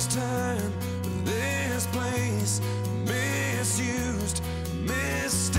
this time, this place, misused, misused.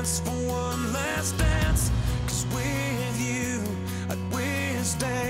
dance for one last dance. Cause with you, I'd wish that.